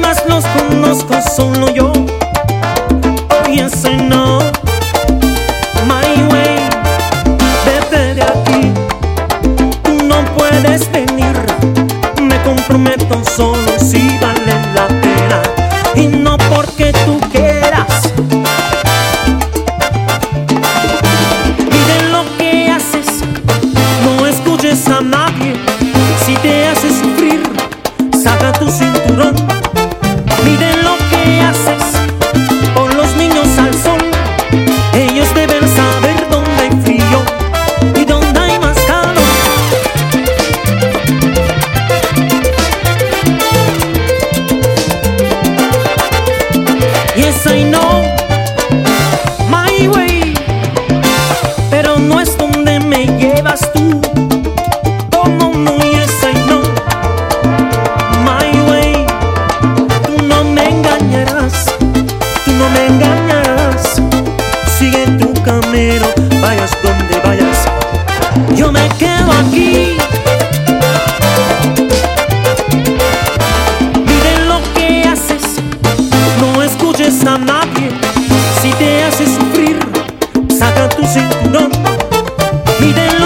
los conozco solo yo. Hoy ese no. My way, vete de aquí. Tú no puedes venir. Me comprometo solo si vas. yes my way, pero no es donde me llevas tú. Como no yes I know my way, tú no me engañarás, tú no me engañarás. Sigue tu camino, vayas donde vayas, yo me quedo aquí. sin nombre.